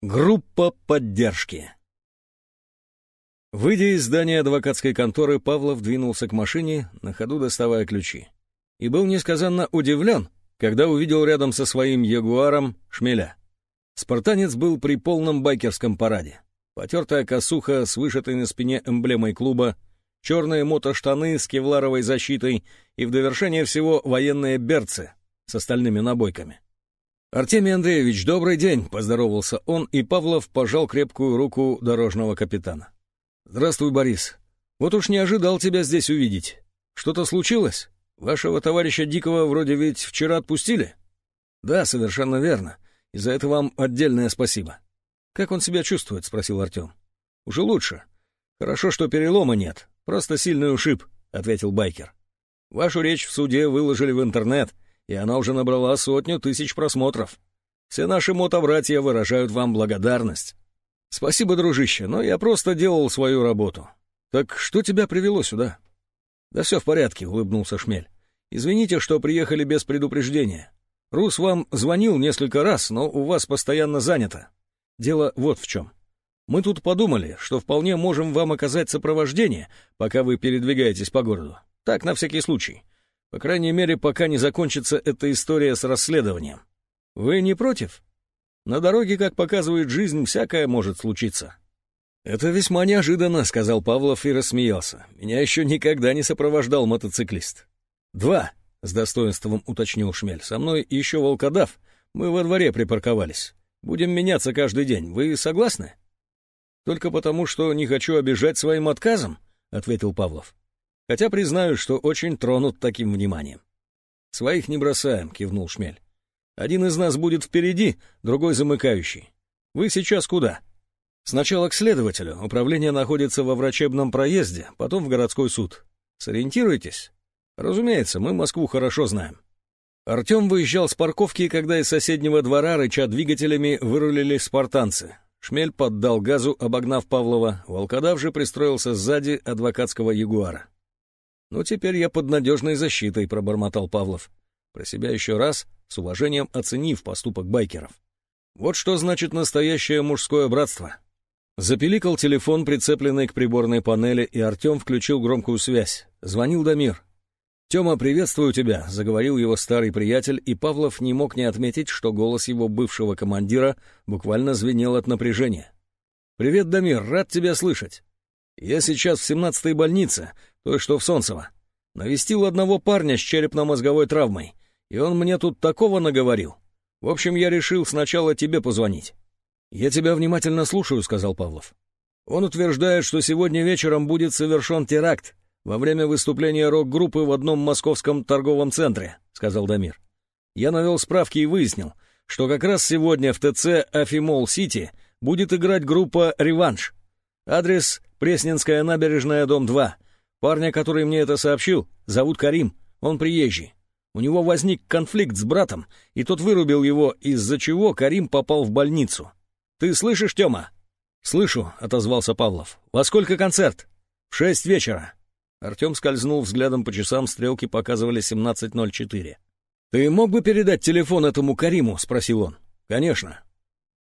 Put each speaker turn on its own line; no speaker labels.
Группа поддержки. Выйдя из здания адвокатской конторы, Павлов двинулся к машине, на ходу доставая ключи. И был несказанно удивлен, когда увидел рядом со своим ягуаром шмеля. Спартанец был при полном байкерском параде. Потертая косуха с вышитой на спине эмблемой клуба, черные мотоштаны с кевларовой защитой и в довершение всего военные берцы с остальными набойками. «Артемий Андреевич, добрый день!» — поздоровался он, и Павлов пожал крепкую руку дорожного капитана. «Здравствуй, Борис. Вот уж не ожидал тебя здесь увидеть. Что-то случилось? Вашего товарища Дикого вроде ведь вчера отпустили?» «Да, совершенно верно. И за это вам отдельное спасибо». «Как он себя чувствует?» — спросил Артем. «Уже лучше. Хорошо, что перелома нет. Просто сильный ушиб», — ответил байкер. «Вашу речь в суде выложили в интернет» и она уже набрала сотню тысяч просмотров. Все наши мотобратья выражают вам благодарность. Спасибо, дружище, но я просто делал свою работу. Так что тебя привело сюда? Да все в порядке, улыбнулся Шмель. Извините, что приехали без предупреждения. Рус вам звонил несколько раз, но у вас постоянно занято. Дело вот в чем. Мы тут подумали, что вполне можем вам оказать сопровождение, пока вы передвигаетесь по городу. Так, на всякий случай. По крайней мере, пока не закончится эта история с расследованием. Вы не против? На дороге, как показывает жизнь, всякое может случиться. Это весьма неожиданно, сказал Павлов и рассмеялся. Меня еще никогда не сопровождал мотоциклист. Два, с достоинством уточнил Шмель. Со мной еще волкодав. Мы во дворе припарковались. Будем меняться каждый день. Вы согласны? Только потому, что не хочу обижать своим отказом, ответил Павлов. Хотя признаю, что очень тронут таким вниманием. «Своих не бросаем», — кивнул Шмель. «Один из нас будет впереди, другой замыкающий. Вы сейчас куда?» «Сначала к следователю. Управление находится во врачебном проезде, потом в городской суд. Сориентируйтесь?» «Разумеется, мы Москву хорошо знаем». Артем выезжал с парковки, когда из соседнего двора, рыча двигателями, вырулили спартанцы. Шмель поддал газу, обогнав Павлова, волкодав же пристроился сзади адвокатского ягуара. «Ну, теперь я под надежной защитой», — пробормотал Павлов. Про себя еще раз, с уважением оценив поступок байкеров. Вот что значит настоящее мужское братство. Запиликал телефон, прицепленный к приборной панели, и Артем включил громкую связь. Звонил Дамир. «Тема, приветствую тебя», — заговорил его старый приятель, и Павлов не мог не отметить, что голос его бывшего командира буквально звенел от напряжения. «Привет, Дамир, рад тебя слышать. Я сейчас в 17-й больнице, той, что в Солнцево. Навестил одного парня с черепно-мозговой травмой, и он мне тут такого наговорил. В общем, я решил сначала тебе позвонить. «Я тебя внимательно слушаю», — сказал Павлов. Он утверждает, что сегодня вечером будет совершен теракт во время выступления рок-группы в одном московском торговом центре, — сказал Дамир. Я навел справки и выяснил, что как раз сегодня в ТЦ «Афимол-Сити» будет играть группа «Реванш». Адрес Пресненская набережная, дом 2. Парня, который мне это сообщил, зовут Карим, он приезжий. У него возник конфликт с братом, и тот вырубил его, из-за чего Карим попал в больницу. Ты слышишь, Тёма? Слышу, отозвался Павлов. Во сколько концерт? В шесть вечера. Артем скользнул взглядом по часам, стрелки показывали 17.04. «Ты мог бы передать телефон этому Кариму?» — спросил он. «Конечно.